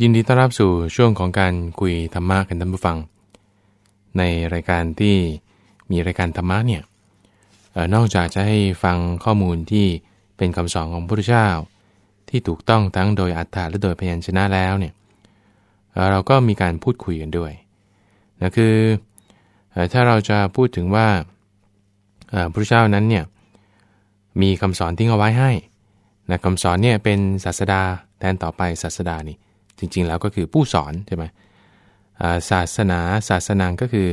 ยินดีต้อนรับสู่ช่วงของการคุยธรรมะกันท่านผู้ฟัง ในรายการที่มีรายการธรรมะเนี่ยออนอกจากจะให้ฟังข้อมูลที่เป็นคำสอนของพระพุทธเจ้า ที่ถูกต้องทั้งโดยอัตถะและโดยพยัญชนะแล้วเนี่ยเเราก็มีการพูดคุยกันด้วยนะคืออถ้าเราจะพูดถึงว่าพระพุทธเจ้านั้นเนี่ยมีคำสอนทิ้งเอาไว้ให้นะคำสอนเนี่ยเป็นศาสดาแทนต่อไปศาสดานี่ จริงๆแล้วก็คือผู้สอนใช่ไหมาศาสนาศาสนาก็คือ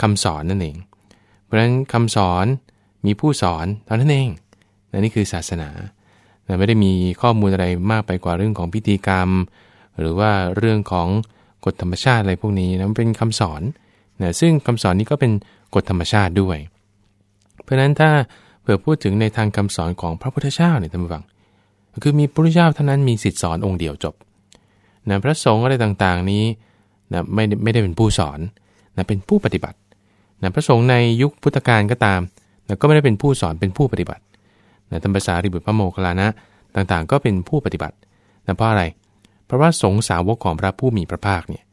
คำสอนนั่นเอง เพราะฉะนั้นคำสอนมีผู้สอนเท่านั้นเองนนี่คือศาสนาไม่ได้มีข้อมูลอะไรมากไปกว่าเรื่องของพิธีกรรม หรือว่าเรื่องของกฎธรรมชาติอะไรพวกนี้นะมันเป็นคำสอนนะซึ่งคำสอนนี้ก็เป็นกฎธรรมชาติด้วย เพราะฉะนั้นถ้าเผื่อพูดถึงในทางคำสอนของพระพุทธเจ้าเนี่ยท่านผู้ฟัง คือมีพระพุทธเจ้าเท่านั้นมีสิทธิสอนองค์เดียวจบ นะพระสงฆ์อะไรต่างๆนี้นะไม่ได้ไม่ได้เป็นผู้สอนนะเป็นผู้ปฏิบัตินะพระสงฆ์ในยุคพุทธกาลก็ตามนะก็ไม่ได้เป็นผู้สอนเป็นผู้ปฏิบัตินะธรรมภาษาริบุตรพระโมคคัลลานะต่างๆ ก็เป็นผู้ปฏิบัตินะเพราะอะไร เพราะว่าสงฆ์สาวกของพระผู้มีพระภาคเนี่ย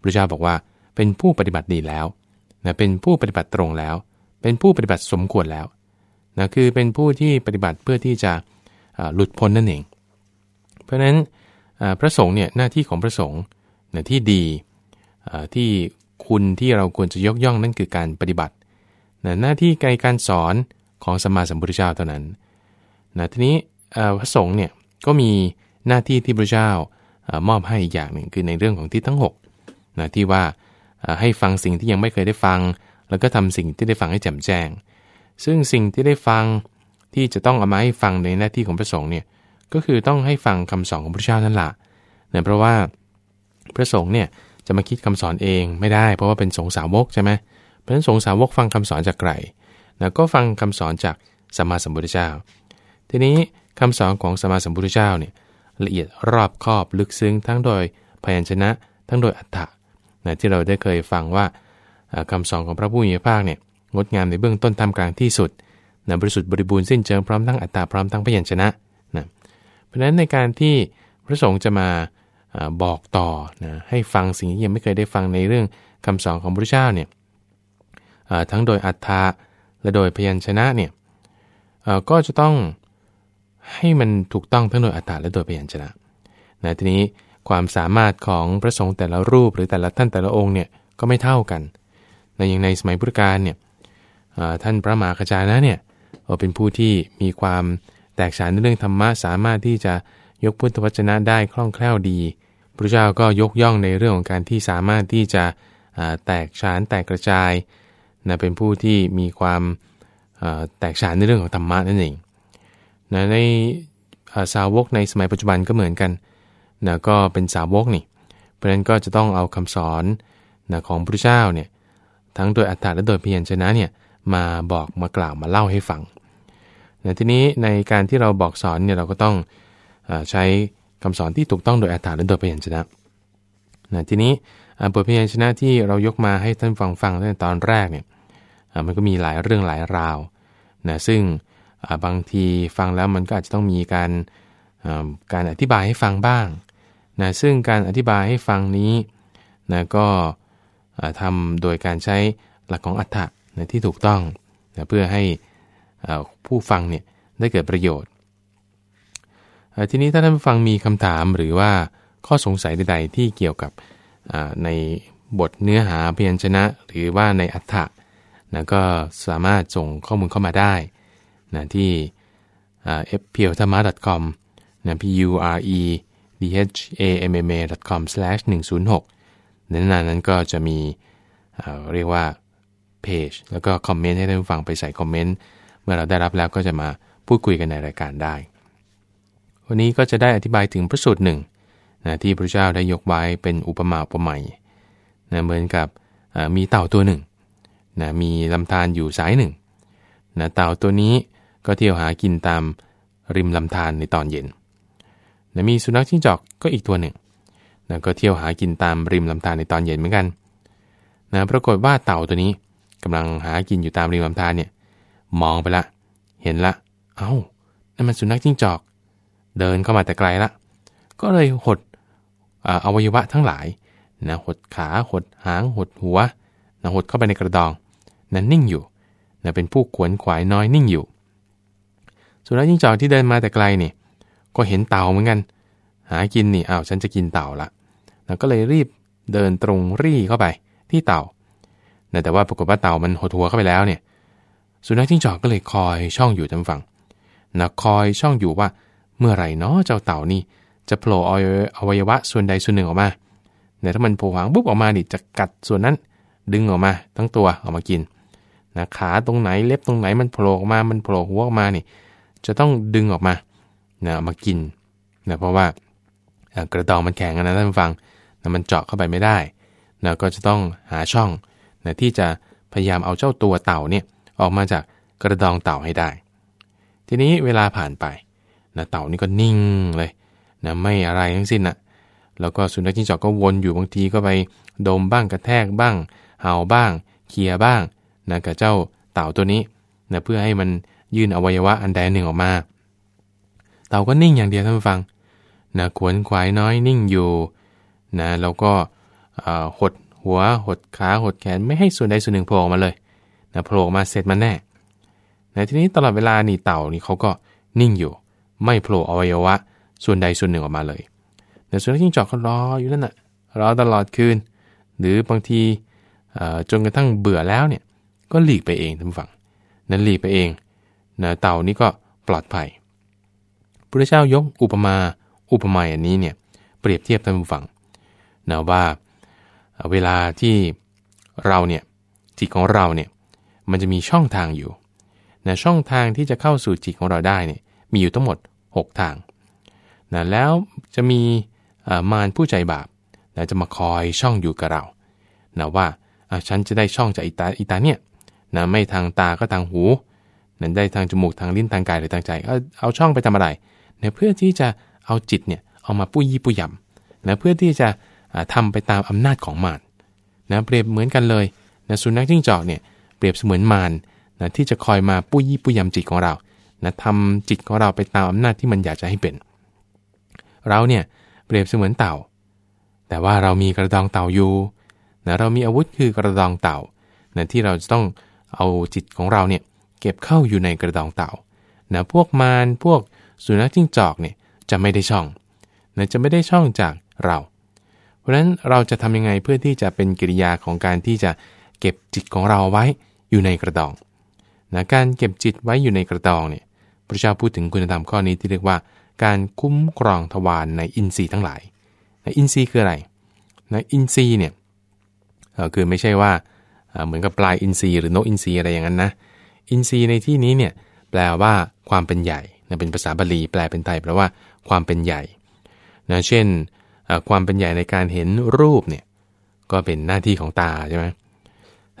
พระเจ้าบอกว่าเป็นผู้ปฏิบัติดีแล้วนะเป็นผู้ปฏิบัติตรงแล้ว เป็นผู้ปฏิบัติสมควรแล้วนะคือเป็นผู้ที่ปฏิบัติเพื่อที่จะหลุดพ้นนั่นเอง เพราะฉะนั้น พระสงฆ์เนี่ยหน้าที่ของพระสงฆ์นะที่ดีที่คุณที่เราควรจะยกย่องนั่นคือการปฏิบัติ หน้าที่การการสอนของสมมาสัมพุทธเจ้าเท่านั้นนะทีนี้พระสงฆ์เนี่ยก็มีหน้าที่ที่พระเจ้ามอบให้อีกอย่างหนึ่งคือในเรื่องของที่ทั้ง6นะที่ว่าอ่าให้ฟังสิ่งที่ยังไม่เคยได้ฟัง แล้วก็ทำสิ่งที่ได้ฟังให้แจ่มแจ้ง ซึ่งสิ่งที่ได้ฟังที่จะต้องเอามาให้ฟังในหน้าที่ของพระสงฆ์เนี่ย ก็คือต้องให้ฟังคำสอนของพระเจ้านั่นแหละเนื่องเพราะว่าพระสงฆ์เนี่ยจะมาคิดคำสอนเองไม่ได้ เพราะว่าเป็นสงฆ์สาวกใช่ไหมเพราะฉะนั้นสงฆ์สาวกฟังคำสอนจากไกลนะก็ฟังคำสอนจากสัมมาสัมพุทธเจ้า ทีนี้คำสอนของสัมมาสัมพุทธเจ้าเนี่ยละเอียดรอบคอบลึกซึ้งทั้งโดยพยัญชนะ ทั้งโดยอัฏฐะนะที่เราได้เคยฟังว่าอ่าคำสอนของพระผู้มีพระภาคเนี่ยงดงามในเบื้องต้นทำกลางที่สุดนะบริสุทธิ์บริบูรณ์สิ้นเชิงพร้อมทั้งอัตตาพร้อมทั้งพยัญชนะนะ เพราะฉะนั้นในการที่พระสงฆ์จะมาอบอกต่อนะให้ฟังสิ่งที่ยังไม่เคยได้ฟังในเรื่องคำสอนของพระเจ้าเนี่ยทั้งโดยอัตถาและโดยพยัญชนะเนี่ยก็จะต้องให้มันถูกต้องทั้งโดยอัตถาและโดยพยัญชนะนะทีนี้ความสามารถของพระสงฆ์แต่ละรูปหรือแต่ละท่านแต่ละองค์เนี่ยก็ไม่เท่ากันในอย่างในสมัยพุทธกาลเนี่ยท่านพระมหาคจานะเนี่ยเป็นผู้ที่มีความ ตกฉานในเรื่องธรรมะสามารถที่จะยกพุทธวจนะได้คล่องแคล่วดี พระเจ้าก็ยกย่องในเรื่องของการที่สามารถที่จะแตกฉานแตกกระจายนะเป็นผู้ที่มีความแตกฉานในเรื่องของธรรมะนั่นเองนะในสาวกในสมัยปัจจุบันก็เหมือนกันนะก็เป็นสาวกนี่ เพราะฉะนั้นก็จะต้องเอาคำสอนนะของพระเจ้าเนี่ยทั้งโดยอัตถะและโดยเพียัญชนะเนี่ยมาบอกมากล่าวมาเล่าให้ฟัง นะทีนี้ในการที่เราบอกสอนเนี่ยเราก็ต้องอใช้คำสอนที่ถูกต้องโดยอัตถะและโดยพยัญชนะนะทีนี้บทพยัญชนะที่เรายกมาให้ท่านฟังฟังตั้งแต่ตอนแรกเนี่ยมันก็มีหลายเรื่องหลายราวนะซึ่งบางทีฟังแล้วมันก็อาจจะต้องมีการการอธิบายให้ฟังบ้างนะซึ่งการอธิบายให้ฟังนี้นะก็ทำโดยการใช้หลักของอัฏฐะนะที่ถูกต้องนะเพื่อให้ ผู้ฟังเนี่ยได้เกิดประโยชน์ ทีนี้ถ้าท่านผู้ฟังมีคำถามหรือว่าข้อสงสัยใดๆที่เกี่ยวกับในบทเนื้อหาพยัญชนะ หรือว่าในอัฏฐะนะก็สามารถส่งข้อมูลเข้ามาได้นะที่อ่า f p l t h a m a com นะ p u r e d h a m m a com 106ในนั้นนั้นก็จะมีเอ่อเรียกว่าเพจแล้วก็คอมเมนต์ให้ท่านผู้ฟังไปใส่คอมเมนต์ เมื่อเราได้รับแล้วก็จะมาพูดคุยกันในรายการได้ วันนี้ก็จะได้อธิบายถึงพระสูตรหนึ่งนะที่พระเจ้าได้ยกไว้เป็นอุปมาอุปไมยนะเหมือนกับมีเต่าตัวหนึ่งนะมีลำธารอยู่สายหนึ่งนะเต่าตัวนี้ก็เที่ยวหากินตามริมลำธารในตอนเย็นนะมีสุนัขจิ้งจอกก็อีกตัวหนึ่งนะก็เที่ยวหากินตามริมลำธารในตอนเย็นเหมือนกันนะปรากฏว่าเต่าตัวนี้กำลังหากินอยู่ตามริมลำธารเนี่ย มองไปละ เห็นละ เอา้านั่นมันสุนัขจิ้งจอก เดินเข้ามาแต่ไกลละ ก็เลยหดอวัยวะทั้งหลายนะหดขาหดหางหดหัวนะหดเข้าไปในกระดองนั้นนิ่งอยู่นะเป็นผู้ขวนขวายน้อยนิ่งอยู่ สุนัขจิ้งจอกที่เดินมาแต่ไกลนี่ ก็เห็นเต่าเหมือนกัน หากินนี่อ้าวฉันจะกินเต่าละนะก็เลยรีบเดินตรงรี่เข้าไปที่เต่านะแต่ว่าปรากฏว่าเต่ามันหดหัวเข้าไปแล้วเนี่ย สุนัขจิ้งจอกก็เลยคอยช่องอยู่จำฝังนะคอยช่องอยู่ว่า เมื่อไหร่เนาะเจ้าเต่านี่ จะโผล่อวัยวะส่วนใดส่วนหนึ่งออกมาเนี่ยถ้ามันโผล่หางปุ๊บออกมานี่จะกัดส่วนนั้นดึงออกมา ทั้งตัวออกมากินนะขาตรงไหนเล็บตรงไหนมันโผล่ออกมา มันโผล่หัวออกมานี่ จะต้องดึงออกมานะมากินนะเพราะว่ากระดองมันแข็งนะท่านฟังนะมันเจาะเข้าไปไม่ได้นะก็จะต้องหาช่องนะที่จะพยายามเอาเจ้าตัวเต่าเนี่ย ออกมาจากกระดองเต่าให้ได้ ทีนี้เวลาผ่านไปนะเต่านี่ก็นิ่งเลยนะไม่อะไรทั้งสิ้นนะแล้วก็สุนัขจิ้งจอกก็วนอยู่บางทีก็ไปดมบ้างกระแทกบ้าง เห่าบ้างเคียบ้างนะกับเจ้าเต่าตัวนี้นะเพื่อให้มันยื่นอวัยวะอันใดหนึ่งออกมา เต่าก็นิ่งอย่างเดียวท่านฟังนะขวนขวายน้อยนิ่งอยู่นะแล้วก็หดหัวหดขาหดแขนไม่ให้ส่วนใดส่วนหนึ่งโผล่ออกมาเลย นะโผล่มาเสร็จมันแน่ในทีนี้ตลอดเวลานี่เต่านี่เขาก็นิ่งอยู่ ไม่โผล่อวัยวะ ส่วนใดส่วนหนึ่งออกมาเลยแต่ส่วนที่จิ้งจอกเขารออยู่นั่นแหะรอตลอดคืน หรือบางทีจนกระทั่งเบื่อแล้วเนี่ยก็หลีกไปเองท่านฝั่งนั้นหลีกไปเองนะเต่านี้ก็ปลอดภัยพระเจ้ายกอุปมาอุปไมาอันนี้เนี่ยเปรียบเทียบท่านผู้ฟังนะว่าเวลาที่เราเนี่ยจิตของเราเนี่ย มันจะมีช่องทางอยู่นะช่องทางที่จะเข้าสู่จิตของเราได้เนี่ยมีอยู่ทั้งหมด 6 ทางนะแล้วจะมีมารผู้ใจบาปนะจะมาคอยช่องอยู่กับเรานะว่าฉันจะได้ช่องจากอีตาอีตาเนี่ยนะไม่ทางตาก็ทางหูนะได้ทางจมูกทางลิ้นทางกายหรือทางใจเอาเอาช่องไปทำอะไรนะเพื่อที่จะเอาจิตเนี่ยเอามาปุยยี่ปุยยำนะเพื่อที่จะทำไปตามอำนาจของมารนะเปรียบเหมือนกันเลยนะสุนัขจิ้งจอกเนี่ย เปรียบเสมือนมารนะที่จะคอยมาปุยยี่ปุยยำจิตของเรานะทำจิตของเราไปตามอำนาจที่มันอยากจะให้เป็น เราเนี่ยเปรียบเสมือนเต่า แต่ว่าเรามีกระดองเต่าอยู่นะเรามีอาวุธคือกระดองเต่านะที่เราจะต้องเอาจิตของเราเนี่ยเก็บเข้าอยู่ในกระดองเต่านะพวกมารพวกสุนัขจิ้งจอกเนี่ยจะไม่ได้ช่องนะจะไม่ได้ช่องจากเรา เพราะฉะนั้นเราจะทำยังไงเพื่อที่จะเป็นกิริยาของการที่จะเก็บจิตของเราไว้ อยู่ในกระดองนะการเก็บจิตไว้อยู่ในกระดองเนี่ยพระเจ้าพูดถึงคุณธรรมข้อนี้ที่เรียกว่า การคุ้มครองทวารในอินทรีย์ทั้งหลายนะอินทรีย์คืออะไรนะอินทรีย์เนี่ยคือไม่ใช่ว่าเหมือนกับปลายอินทรีย์หรือนกอินทรีย์อะไรอย่างนั้นนะอินทรีย์ในที่นี้เนี่ยแปลว่าความเป็นใหญ่นะเป็นภาษาบาลีแปลเป็นไทยแปลว่าความเป็นใหญ่นะเช่นความเป็นใหญ่ในการเห็นรูปเนี่ยก็เป็นหน้าที่ของตาใช่ไหม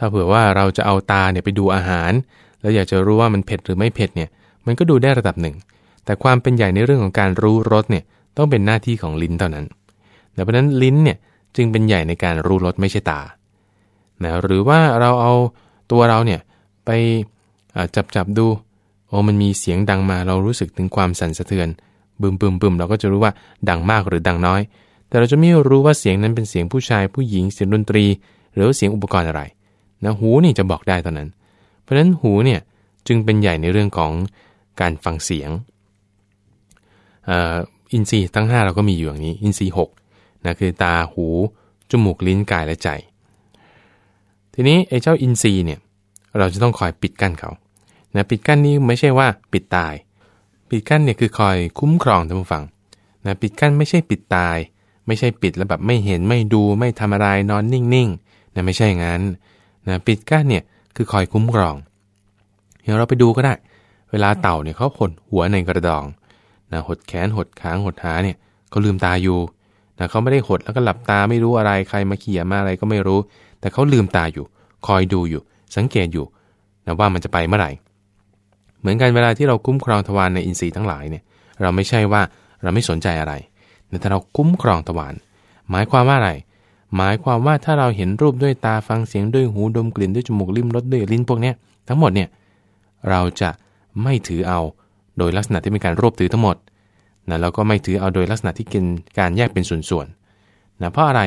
ถ้าเผื่อว่าเราจะเอาตาเนี่ยไปดูอาหาร แล้วอยากจะรู้ว่ามันเผ็ดหรือไม่เผ็ดเนี่ย มันก็ดูได้ระดับหนึ่ง แต่ความเป็นใหญ่ในเรื่องของการรู้รสเนี่ยต้องเป็นหน้าที่ของลิ้นเท่านั้นดังนั้นลิ้นเนี่ยจึงเป็นใหญ่ในการรู้รสไม่ใช่ตานะหรือว่าเราเอาตัวเราเนี่ยไปจับจับดู โอ้มันมีเสียงดังมาเรารู้สึกถึงความสั่นสะเทือนบึมบึมบึมเราก็จะรู้ว่าดังมากหรือดังน้อย แต่เราจะไม่รู้ว่าเสียงนั้นเป็นเสียงผู้ชายผู้หญิงเสียงดนตรี หรือเสียงอุปกรณ์อะไร นะหูนี่จะบอกได้ตอนนั้น เพราะฉะนั้นหูเนี่ยจึงเป็นใหญ่ในเรื่องของการฟังเสียงอินทรีย์ทั้ง 5 เราก็มีอยู่อย่างนี้ อินทรีย์6นะคือตาหู จมูกลิ้นกายและใจ ทีนี้ไอ้เจ้าอินทรีย์เนี่ยเราจะต้องคอยปิดกั้นเขานะปิดกั้นนี้ไม่ใช่ว่าปิดตาย ปิดกั้นเนี่ยคือคอยคุ้มครองท่านผู้ฟังนะปิดกั้นไม่ใช่ปิดตาย ไม่ใช่ปิดแล้วแบบไม่เห็นไม่ดูไม่ทำอะไรนอนนิ่งๆนะไม่ใช่งั้น นะปิดกั้นเนี่ยคือคอยคุ้มครองเดี๋ยวเราไปดูก็ได้ เวลาเต่าเนี่ยเขาหดหัวในกระดองนะหดแขนหดขางหดหาเนี่ยเขาลืมตาอยู่นะเขาไม่ได้หดแล้วก็หลับตาไม่รู้อะไรใครมาเขี่ยมาอะไรก็ไม่รู้ แต่เขาลืมตาอยู่ คอยดูอยู่ สังเกตอยู่นะว่ามันจะไปเมื่อไหร่ เหมือนกันเวลาที่เราคุ้มครองทวารในอินทรีย์ทั้งหลายเนี่ยเราไม่ใช่ว่าเราไม่สนใจอะไรแต่เราคุ้มครองทวารหมายความว่าอะไร หมายความว่าถ้าเราเห็นรูปด้วยตาฟังเสียงด้วยหูดมกลิ่นด้วยจมูกลิ้มรสด้วยลิ้นพวกนี้ทั้งหมดเนี่ยเราจะไม่ถือเอาโดยลักษณะที่เป็นการรวบถือทั้งหมดนะแล้วก็ไม่ถือเอาโดยลักษณะที่กินการแยกเป็นส่วนๆนะเพราะอะไร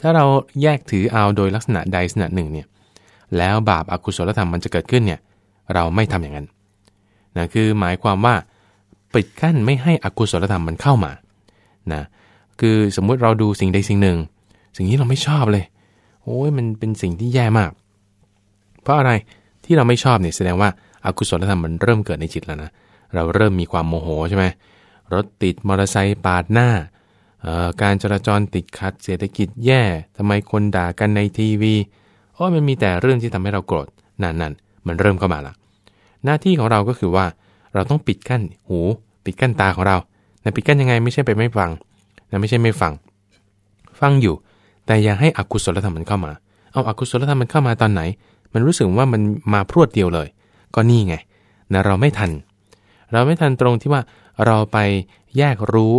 ถ้าเราแยกถือเอาโดยลักษณะใดลักษณะหนึ่งเนี่ยแล้วบาปอากุศลธรรมมันจะเกิดขึ้นเนี่ยเราไม่ทำอย่างนั้นนะคือหมายความว่าปิดกั้นไม่ให้อกุศลธรรมมันเข้ามานะคือสมมุติเราดูสิ่งใดสิ่งหนึ่ง สิ่งที่เราไม่ชอบเลย โอ้ยมันเป็นสิ่งที่แย่มาก เพราะอะไรที่เราไม่ชอบเนี่ยแสดงว่าอากุศลธรรมมันเริ่มเกิดในจิตแล้วนะเราเริ่มมีความโมโหใช่ไหมรถติดมอเตอร์ไซค์ปาดหน้าการจราจรติดขัดเศรษฐกิจแย่ทำไมคนด่ากันในทีวีโอ้มันมีแต่เรื่องที่ทำให้เราโกรธนั่นนั่นมันเริ่มเข้ามาละหน้าที่ของเราก็คือว่าเราต้องปิดกั้นหูปิดกั้นตาของเราแต่ปิดกั้นยังไงไม่ใช่ไปไม่ฟังนะไม่ใช่ไม่ฟัง ฟังอยู่ แต่อย่าให้อกุศลธรรมมันเข้ามา เอาอกุศลธรรมมันเข้ามาตอนไหน มันรู้สึกว่ามันมาพรวดเดียวเลย ก็นี่ไงนะเราไม่ทัน เราไม่ทันตรงที่ว่าเราไปแยกรู้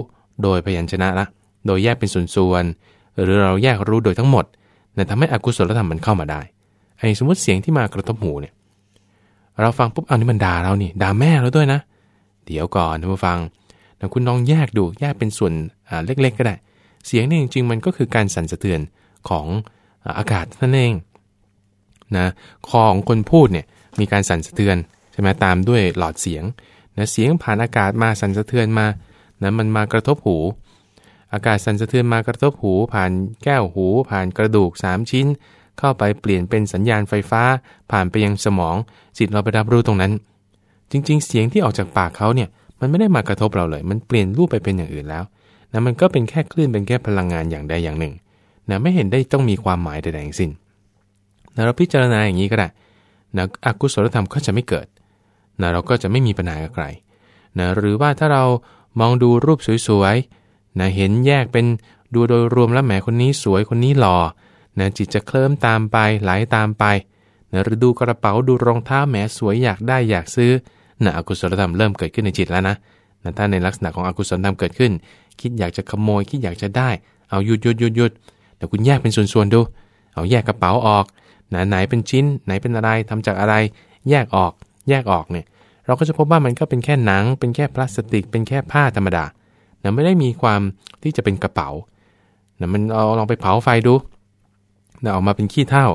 โดยพยัญชนะละโดยแยกเป็นส่วนๆหรือเราแยกรู้โดยทั้งหมดเนี่ยทำให้อกุศลธรรมมันเข้ามาได้ไอ้สมมติเสียงที่มากระทบหูเนี่ยเราฟังปุ๊บเอานี่มันด่าเรานี่ด่าแม่เราด้วยนะ เดี๋ยวก่อนท่านผู้ฟังแต่คุณลองแยกดูแยกเป็นส่วนเล็กๆ ก็ได้ เสียงนี่จริงๆมันก็คือการสั่นสะเทือนของอากาศนั่นเองนะคอของคนพูดเนี่ยมีการสั่นสะเทือนใช่ไหมตามด้วยหลอดเสียงนะเสียงผ่านอากาศมาสั่นสะเทือนมานะมันมากระทบหู อากาศสั่นสะเทือนมากระทบหู ผ่านแก้วหู ผ่านกระดูก 3 ชิ้น เข้าไปเปลี่ยนเป็นสัญญาณไฟฟ้า ผ่านไปยังสมองจิตเราไปรับรู้ตรงนั้น จริง ๆ เสียงที่ออกจากปากเขาเนี่ยมันไม่ได้มากระทบเราเลย มันเปลี่ยนรูปไปเป็นอย่างอื่นแล้ว นะมันก็เป็นแค่คลื่นเป็นแค่พลังงานอย่างใดอย่างหนึ่งนะไม่เห็นได้ต้องมีความหมายใดๆทั้งสิ้นนะเราพิจารณาอย่างนี้ก็ได้นะอกุศลธรรมก็จะไม่เกิดนะเราก็จะไม่มีปัญหากับใครนะหรือว่าถ้าเรามองดูรูปสวยๆนะเห็นแยกเป็นดูโดยรวมแล้วแหมคนนี้สวยคนนี้หล่อนะจิตจะเคลิ้มตามไปไหลาตามไปนะหรือดูกระเป๋าดูรองเท้าแหมสวยอยากได้อยากซื้อนะอกุศลธรรมเริ่มเกิดขึ้นในจิตแล้วนะ นะถ้าในลักษณะของอกุศลธรรมเกิดขึ้น คิดอยากจะขโมย คิดอยากจะได้ เอาหยุดหยุดหยุดหยุดแต่คุณแยกเป็นส่วนๆดู เอาแยกกระเป๋าออกนะไหนเป็นชิ้น ไหนเป็นอะไรทำจากอะไร แยกออก แยกออกเนี่ย เราก็จะพบว่ามันก็เป็นแค่หนัง เป็นแค่พลาสติก เป็นแค่ผ้าธรรมดานะไม่ได้มีความที่จะเป็นกระเป๋านะมันเอาลองไปเผาไฟดูนะออกมาเป็นขี้เถ้า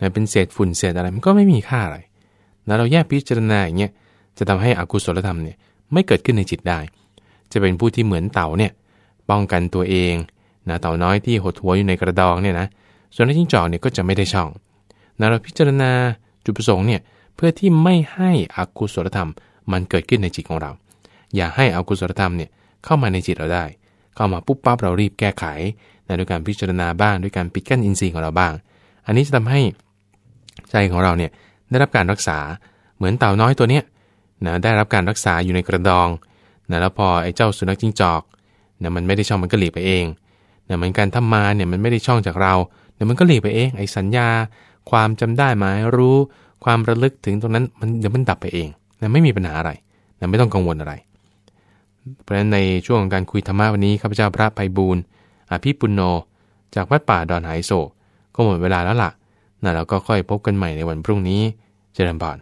นะเป็นเศษฝุ่นเศษอะไรมันก็ไม่มีค่าอะไรนะเราแยกพิจารณาอย่างเงี้ยจะทำให้อกุศลธรรมเนี่ย ไม่เกิดขึ้นในจิตได้ จะเป็นผู้ที่เหมือนเต่าเนี่ยป้องกันตัวเองนะเต่าน้อยที่หดหัวอยู่ในกระดองเนี่ยนะส่วนจิ้งจอกเนี่ยก็จะไม่ได้ช่องนะเราพิจารณาจุดประสงค์เนี่ยเพื่อที่ไม่ให้อกุศลธรรม มันเกิดขึ้นในจิตของเรา อย่าให้อกุศลธรรมเนี่ยเข้ามาในจิตเราได้ เข้ามาปุ๊บปั๊บเรารีบแก้ไขนะด้วยการพิจารณาบ้างด้วยการปิดกั้นอินทรีย์ของเราบ้าง อันนี้จะทำให้ใจของเราเนี่ยได้รับการรักษาเหมือนเต่าน้อยตัวเนี้ย นะได้รับการรักษาอยู่ในกระดองนะแล้วพอไอ้เจ้าสุนัขจิ้งจอกนะมันไม่ได้ช่องมันก็หลีกไปเองนะเหมือนกันถ้ามาเนี่ยมันไม่ได้ช่องจากเราเดี๋ยวมันก็หลีกไปเองไอ้สัญญา ความจำได้หมายรู้ความระลึกถึงตรงนั้นมันเดี๋ยวมันดับไปเองนะไม่มีปัญหาอะไรนะไม่ต้องกังวลอะไร เพราะฉะนั้นในช่วงของการคุยธรรมะวันนี้ข้าพเจ้าพระไพบูลอภิปุโน จากวัดป่าดอนไหโศก็หมดเวลาแล้วล่ะนะแล้วก็ค่อยพบกันใหม่ในวันพรุ่งนี้ เจริญพร